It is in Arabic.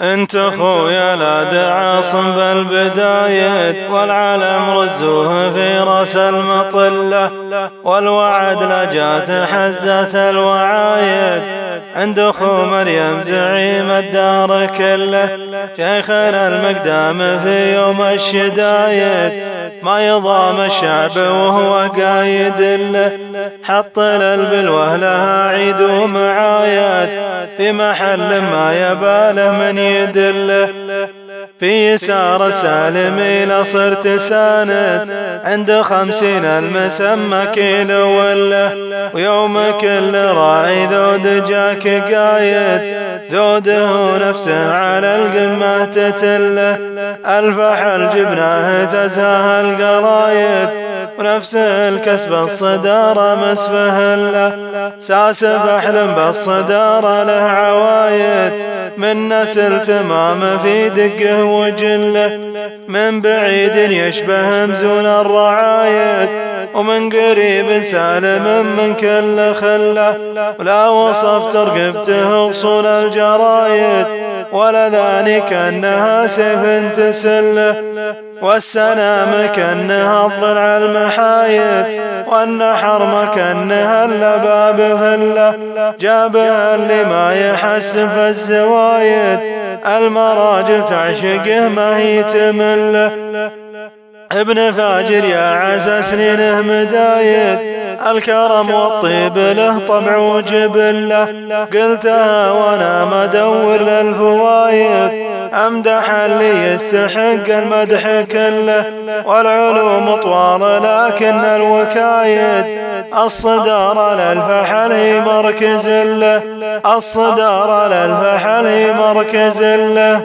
أنت اخويا لا دعاصم بالبداية والعالم رزوه في رأس المطلة. والوعد لجات حزة الوعايد عند أخو مريم زعيم الدار كله. شيخنا المقدام في يوم الشدايد ما يضام الشعب وهو قايد له. حط للبلوة لها عيد ومعايد في محل ما يباله من يدله في يسار السالم إلى صرت ساند عند خمسين المسمى كيلو وله ويوم كل راعي ذود جاك قايد. ذوده نفسه على القمة تتله الفحل جبناه تزهى القرايد. ونفس الكسب الصدارة مسبه له. ساس فحل بالصدارة له عوايد. من نسل تمام في دقه وجله. من بعيد يشبه مزون الرعايد. ومن قريب سالم من كل خلة. ولا وصفت رقبته غصون الجرايد ولا ذلك أنها سيف تسله والسلام كأنها الضلع المحايد. والنحر مكأنها اللباب فله جابها اللي ما يحسف الزوايد. المراجل تعشقه ما هي تملة. ابن فاجر يا عسى سنينه مدايد. الكرم والطيب له طبع وجبله قلتها وأنا مدور للفوايد. أمدح اللي يستحق المدح كله. والعلوم طوال لكن الوكايد. الصدارة للفحل هي مركز له. الصدارة للفحل هي مركز له.